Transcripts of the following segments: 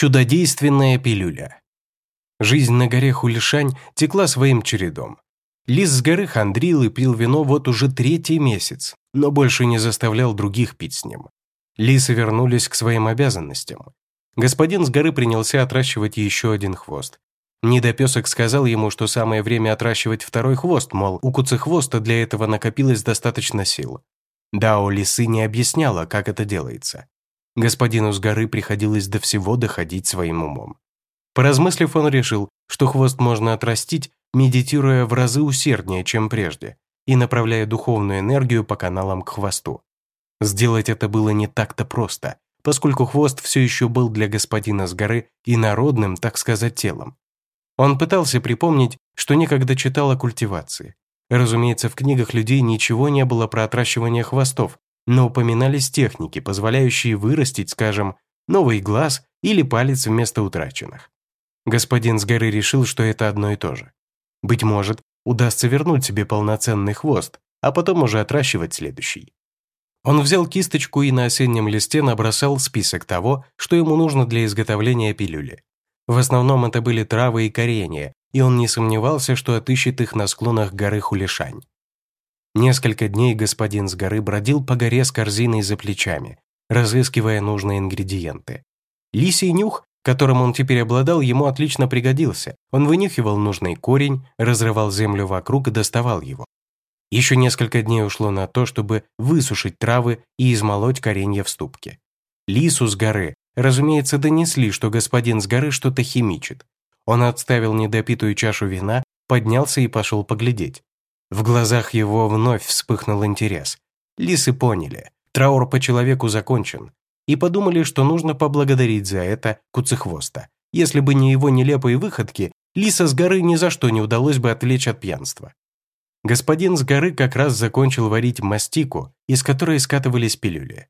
Чудодейственная пилюля. Жизнь на горе Хулишань текла своим чередом. Лис с горы хандрил и пил вино вот уже третий месяц, но больше не заставлял других пить с ним. Лисы вернулись к своим обязанностям. Господин с горы принялся отращивать еще один хвост. Недопесок сказал ему, что самое время отращивать второй хвост, мол, у куцехвоста для этого накопилось достаточно сил. Дао лисы не объясняла, как это делается. Господину с горы приходилось до всего доходить своим умом. Поразмыслив, он решил, что хвост можно отрастить, медитируя в разы усерднее, чем прежде, и направляя духовную энергию по каналам к хвосту. Сделать это было не так-то просто, поскольку хвост все еще был для господина с горы инородным, так сказать, телом. Он пытался припомнить, что некогда читал о культивации. Разумеется, в книгах людей ничего не было про отращивание хвостов, но упоминались техники, позволяющие вырастить, скажем, новый глаз или палец вместо утраченных. Господин с горы решил, что это одно и то же. Быть может, удастся вернуть себе полноценный хвост, а потом уже отращивать следующий. Он взял кисточку и на осеннем листе набросал список того, что ему нужно для изготовления пилюли. В основном это были травы и коренья, и он не сомневался, что отыщет их на склонах горы Хулишань. Несколько дней господин с горы бродил по горе с корзиной за плечами, разыскивая нужные ингредиенты. Лисий нюх, которым он теперь обладал, ему отлично пригодился. Он вынюхивал нужный корень, разрывал землю вокруг и доставал его. Еще несколько дней ушло на то, чтобы высушить травы и измолоть коренья в ступке. Лису с горы, разумеется, донесли, что господин с горы что-то химичит. Он отставил недопитую чашу вина, поднялся и пошел поглядеть. В глазах его вновь вспыхнул интерес. Лисы поняли, траур по человеку закончен, и подумали, что нужно поблагодарить за это Куцехвоста. Если бы не его нелепые выходки, Лиса с горы ни за что не удалось бы отвлечь от пьянства. Господин с горы как раз закончил варить мастику, из которой скатывались пилюли.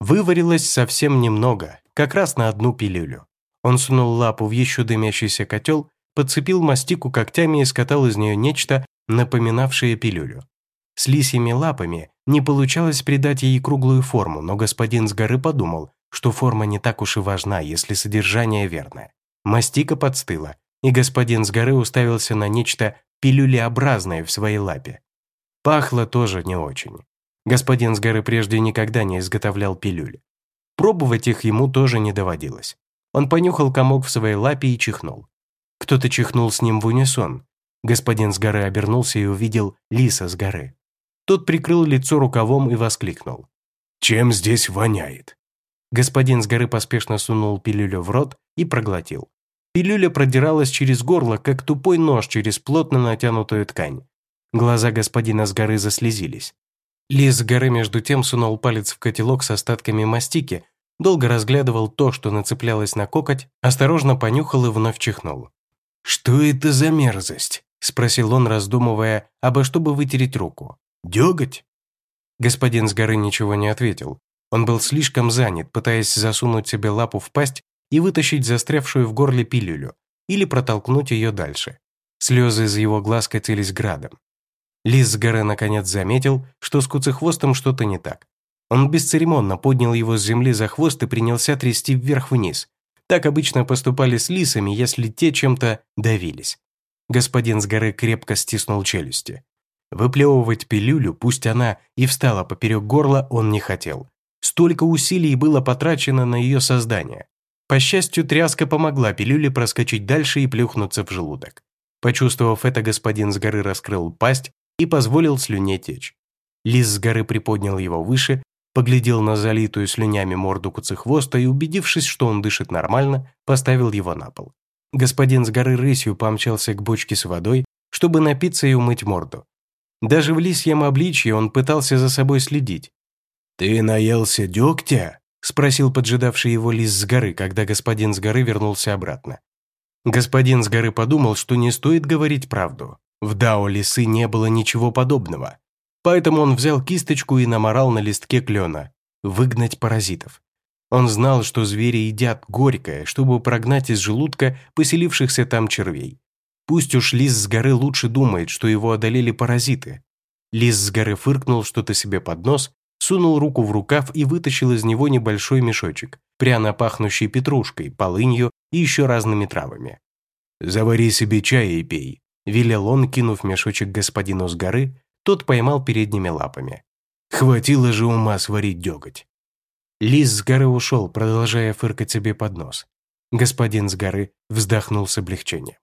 Выварилось совсем немного, как раз на одну пилюлю. Он сунул лапу в еще дымящийся котел, подцепил мастику когтями и скатал из нее нечто, напоминавшее пилюлю. С лисьими лапами не получалось придать ей круглую форму, но господин с горы подумал, что форма не так уж и важна, если содержание верное. Мастика подстыла, и господин с горы уставился на нечто пилюлеобразное в своей лапе. Пахло тоже не очень. Господин с горы прежде никогда не изготовлял пилюль. Пробовать их ему тоже не доводилось. Он понюхал комок в своей лапе и чихнул. Кто-то чихнул с ним в унисон, Господин с горы обернулся и увидел лиса с горы. Тот прикрыл лицо рукавом и воскликнул. «Чем здесь воняет?» Господин с горы поспешно сунул пилюлю в рот и проглотил. Пилюля продиралась через горло, как тупой нож через плотно натянутую ткань. Глаза господина с горы заслезились. Лис с горы между тем сунул палец в котелок с остатками мастики, долго разглядывал то, что нацеплялось на кокоть, осторожно понюхал и вновь чихнул. «Что это за мерзость?» – спросил он, раздумывая, обо что бы вытереть руку. «Деготь?» Господин с горы ничего не ответил. Он был слишком занят, пытаясь засунуть себе лапу в пасть и вытащить застрявшую в горле пилюлю или протолкнуть ее дальше. Слезы из его глаз катились градом. Лис с горы наконец заметил, что с куцехвостом что-то не так. Он бесцеремонно поднял его с земли за хвост и принялся трясти вверх-вниз. Так обычно поступали с лисами, если те чем-то давились. Господин с горы крепко стиснул челюсти. Выплевывать пилюлю, пусть она и встала поперек горла, он не хотел. Столько усилий было потрачено на ее создание. По счастью, тряска помогла пилюле проскочить дальше и плюхнуться в желудок. Почувствовав это, господин с горы раскрыл пасть и позволил слюне течь. Лис с горы приподнял его выше, поглядел на залитую слюнями морду куцехвоста и, убедившись, что он дышит нормально, поставил его на пол. Господин с горы рысью помчался к бочке с водой, чтобы напиться и умыть морду. Даже в лисьем обличье он пытался за собой следить. «Ты наелся дегтя?» – спросил поджидавший его лис с горы, когда господин с горы вернулся обратно. Господин с горы подумал, что не стоит говорить правду. В Дао лисы не было ничего подобного. Поэтому он взял кисточку и наморал на листке клена «Выгнать паразитов». Он знал, что звери едят горькое, чтобы прогнать из желудка поселившихся там червей. Пусть уж лис с горы лучше думает, что его одолели паразиты. Лис с горы фыркнул что-то себе под нос, сунул руку в рукав и вытащил из него небольшой мешочек, пряно пахнущий петрушкой, полынью и еще разными травами. «Завари себе чай и пей», – велел он, кинув мешочек господину с горы, тот поймал передними лапами. «Хватило же ума сварить деготь». Лис с горы ушел, продолжая фыркать себе под нос. Господин с горы вздохнул с облегчением.